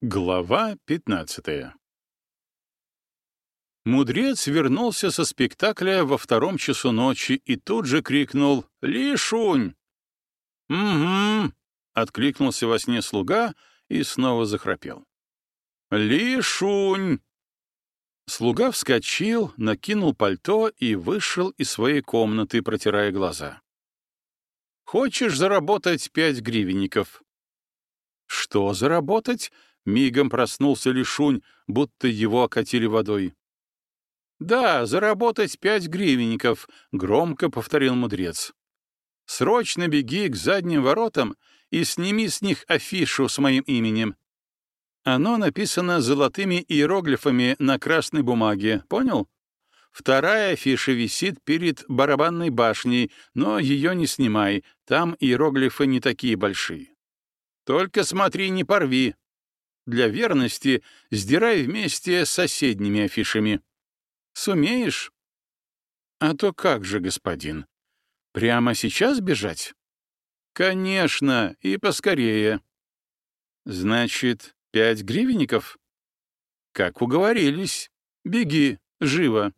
Глава 15 Мудрец вернулся со спектакля во втором часу ночи и тут же крикнул «Лишунь!» «Угу», — откликнулся во сне слуга и снова захрапел. «Лишунь!» Слуга вскочил, накинул пальто и вышел из своей комнаты, протирая глаза. «Хочешь заработать пять гривенников?» «Что заработать?» Мигом проснулся Лишунь, будто его окатили водой. «Да, заработать пять гривенников», — громко повторил мудрец. «Срочно беги к задним воротам и сними с них афишу с моим именем. Оно написано золотыми иероглифами на красной бумаге, понял? Вторая афиша висит перед барабанной башней, но ее не снимай, там иероглифы не такие большие. Только смотри, не порви, для верности сдирай вместе с соседними афишами. Сумеешь? А то как же, господин? Прямо сейчас бежать? Конечно, и поскорее. Значит, пять гривенников? Как уговорились. Беги, живо.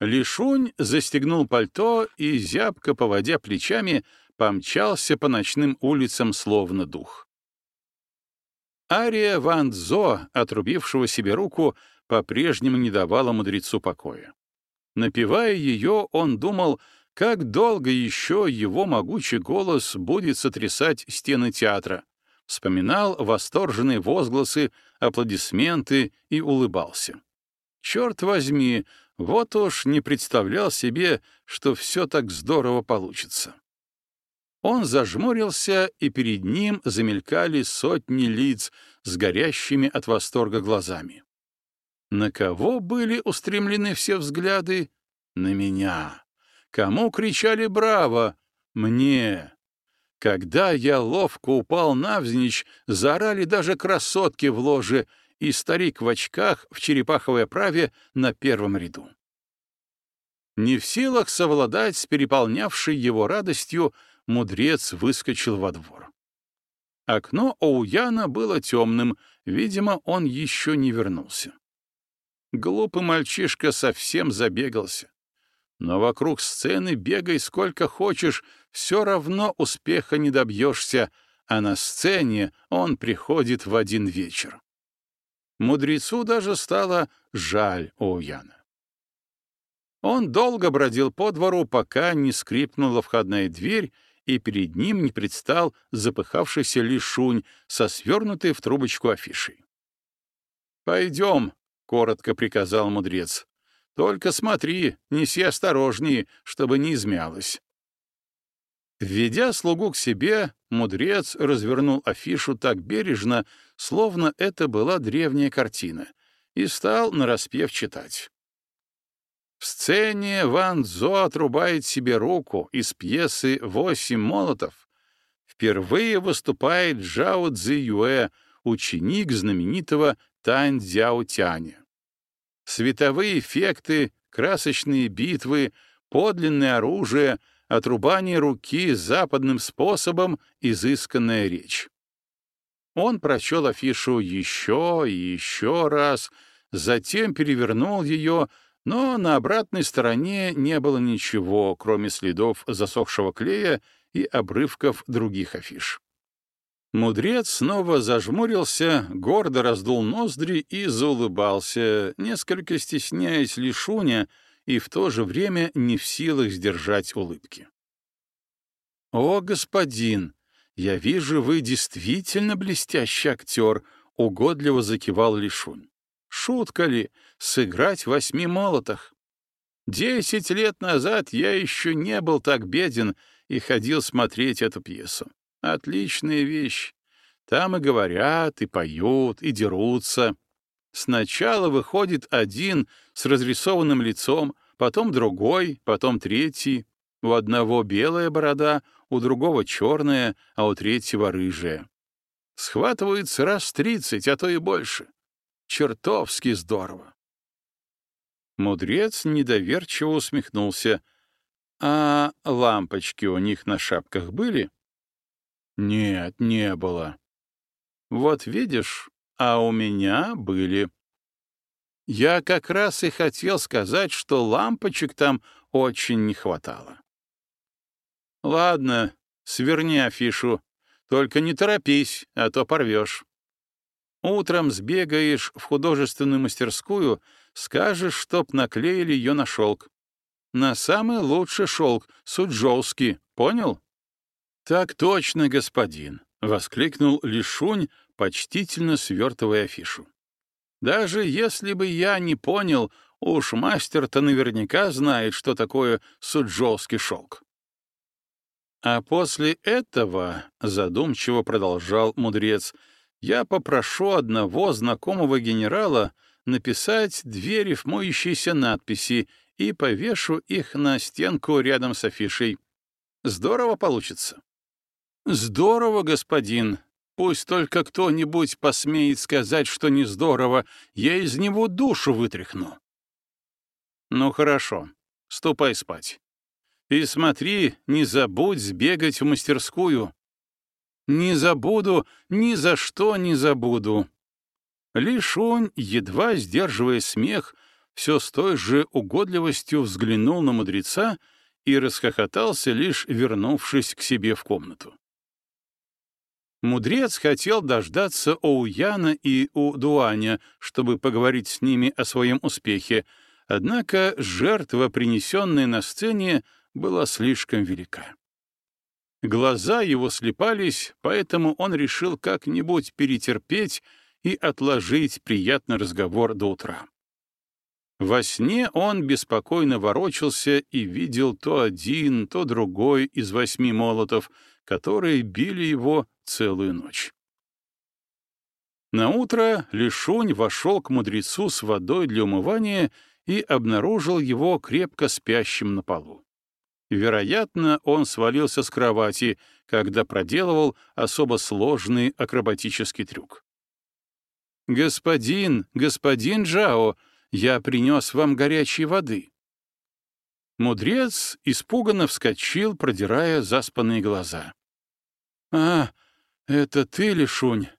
Лишунь застегнул пальто и, зябко поводя плечами, помчался по ночным улицам словно дух. Ария Ван Зо, отрубившего себе руку, по-прежнему не давала мудрецу покоя. Напевая ее, он думал, как долго еще его могучий голос будет сотрясать стены театра, вспоминал восторженные возгласы, аплодисменты и улыбался. Черт возьми, вот уж не представлял себе, что все так здорово получится. Он зажмурился, и перед ним замелькали сотни лиц с горящими от восторга глазами. На кого были устремлены все взгляды? На меня. Кому кричали «Браво!» Мне. Когда я ловко упал навзничь, заорали даже красотки в ложе и старик в очках в черепаховой оправе на первом ряду. Не в силах совладать с переполнявшей его радостью, мудрец выскочил во двор. Окно Оуяна было темным, видимо, он еще не вернулся. Глупый мальчишка совсем забегался. Но вокруг сцены бегай сколько хочешь, все равно успеха не добьешься, а на сцене он приходит в один вечер. Мудрецу даже стало жаль Оуяна. Он долго бродил по двору, пока не скрипнула входная дверь, и перед ним не предстал запыхавшийся лишунь со свернутой в трубочку афишей. «Пойдем», — коротко приказал мудрец. «Только смотри, неси осторожнее, чтобы не измялось». Введя слугу к себе, мудрец развернул афишу так бережно, словно это была древняя картина, и стал нараспев читать. В сцене Ван Зо отрубает себе руку из пьесы «Восемь молотов». Впервые выступает Джао Цзи Юэ, ученик знаменитого Тань Цзяо Тяня. Световые эффекты, красочные битвы, подлинное оружие, отрубание руки западным способом, изысканная речь. Он прочел афишу еще и еще раз, затем перевернул ее, но на обратной стороне не было ничего, кроме следов засохшего клея и обрывков других афиш. Мудрец снова зажмурился, гордо раздул ноздри и заулыбался, несколько стесняясь Лишуня и в то же время не в силах сдержать улыбки. «О, господин, я вижу, вы действительно блестящий актер», — угодливо закивал Лишунь. Шутка ли сыграть восьми молотах? Десять лет назад я еще не был так беден и ходил смотреть эту пьесу. Отличная вещь. Там и говорят, и поют, и дерутся. Сначала выходит один с разрисованным лицом, потом другой, потом третий. У одного белая борода, у другого черная, а у третьего рыжая. Схватывается раз тридцать, а то и больше. Чертовски здорово. Мудрец недоверчиво усмехнулся. А лампочки у них на шапках были? Нет, не было. Вот видишь, а у меня были. Я как раз и хотел сказать, что лампочек там очень не хватало. Ладно, сверни афишу, только не торопись, а то порвешь. Утром сбегаешь в художественную мастерскую, скажешь, чтоб наклеили ее на шелк. На самый лучший шелк, суджоуский, понял? Так точно, господин, — воскликнул Лишунь, почтительно свертывая афишу. Даже если бы я не понял, уж мастер-то наверняка знает, что такое суджовский шелк. А после этого, — задумчиво продолжал мудрец, — я попрошу одного знакомого генерала написать две рифмующиеся надписи и повешу их на стенку рядом с афишей. Здорово получится. Здорово, господин, Пусть только кто-нибудь посмеет сказать, что не здорово, я из него душу вытряхну. Ну хорошо, ступай спать. И смотри, не забудь сбегать в мастерскую. Не забуду, ни за что не забуду. Лишунь, едва сдерживая смех, все с той же угодливостью взглянул на мудреца и расхохотался, лишь вернувшись к себе в комнату. Мудрец хотел дождаться Оуяна и Удуаня, чтобы поговорить с ними о своем успехе, однако жертва, принесенная на сцене, была слишком велика. Глаза его слепались, поэтому он решил как-нибудь перетерпеть и отложить приятный разговор до утра. Во сне он беспокойно ворочался и видел то один, то другой из восьми молотов, которые били его целую ночь. На утро Лишунь вошел к мудрецу с водой для умывания и обнаружил его крепко спящим на полу. Вероятно, он свалился с кровати, когда проделывал особо сложный акробатический трюк. «Господин, господин Джао, я принес вам горячей воды». Мудрец испуганно вскочил, продирая заспанные глаза. «А, это ты, Лишунь?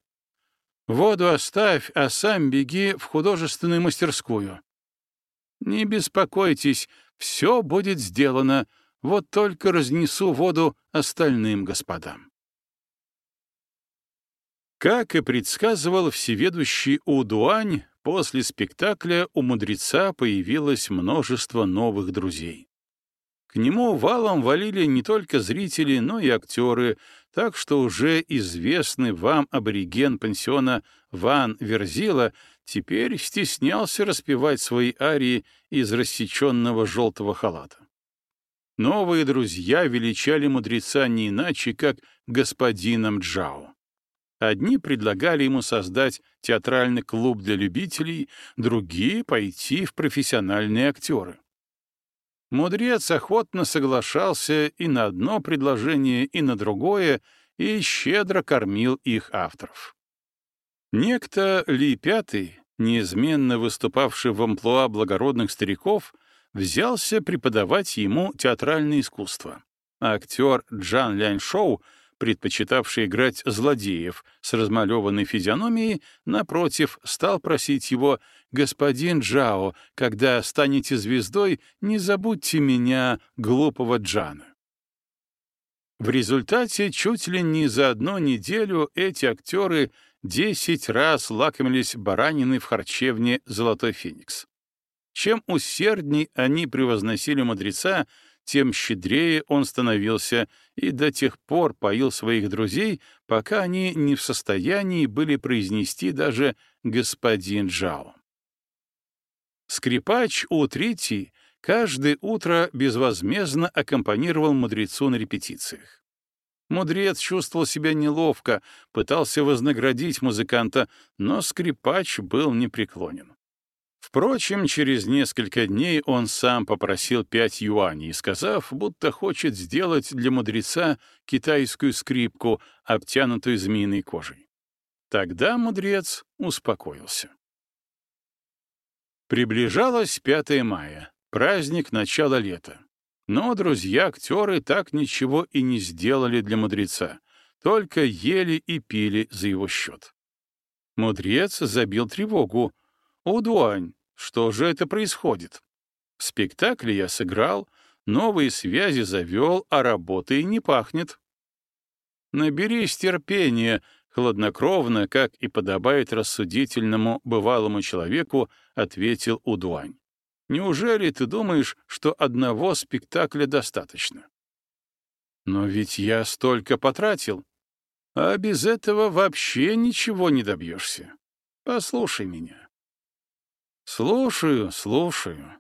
Воду оставь, а сам беги в художественную мастерскую. Не беспокойтесь, все будет сделано, вот только разнесу воду остальным господам». Как и предсказывал всеведущий Удуань, После спектакля у мудреца появилось множество новых друзей. К нему валом валили не только зрители, но и актеры, так что уже известный вам абориген пансиона Ван Верзила теперь стеснялся распевать свои арии из рассеченного желтого халата. Новые друзья величали мудреца не иначе, как господином Джао. Одни предлагали ему создать театральный клуб для любителей, другие — пойти в профессиональные актеры. Мудрец охотно соглашался и на одно предложение, и на другое, и щедро кормил их авторов. Некто Ли Пятый, неизменно выступавший в амплуа благородных стариков, взялся преподавать ему театральное искусство. А актер Джан Лянь Шоу — предпочитавший играть злодеев с размалеванной физиономией, напротив, стал просить его «Господин Джао, когда станете звездой, не забудьте меня, глупого Джана». В результате чуть ли не за одну неделю эти актеры десять раз лакомились баранины в харчевне «Золотой феникс». Чем усердней они превозносили мудреца, тем щедрее он становился и до тех пор поил своих друзей, пока они не в состоянии были произнести даже «господин Джао». Скрипач у третий каждое утро безвозмездно аккомпанировал мудрецу на репетициях. Мудрец чувствовал себя неловко, пытался вознаградить музыканта, но скрипач был непреклонен. Впрочем, через несколько дней он сам попросил пять юаней, сказав, будто хочет сделать для мудреца китайскую скрипку, обтянутую змеиной кожей. Тогда мудрец успокоился. Приближалось 5 мая, праздник начала лета. Но друзья-актеры так ничего и не сделали для мудреца, только ели и пили за его счет. Мудрец забил тревогу. «Удуань, что же это происходит? В я сыграл, новые связи завел, а работы не пахнет». «Наберись терпения», — хладнокровно, как и подобает рассудительному бывалому человеку, ответил Удуань. «Неужели ты думаешь, что одного спектакля достаточно?» «Но ведь я столько потратил», а без этого вообще ничего не добьешься. Послушай меня. Слушаю, слушаю.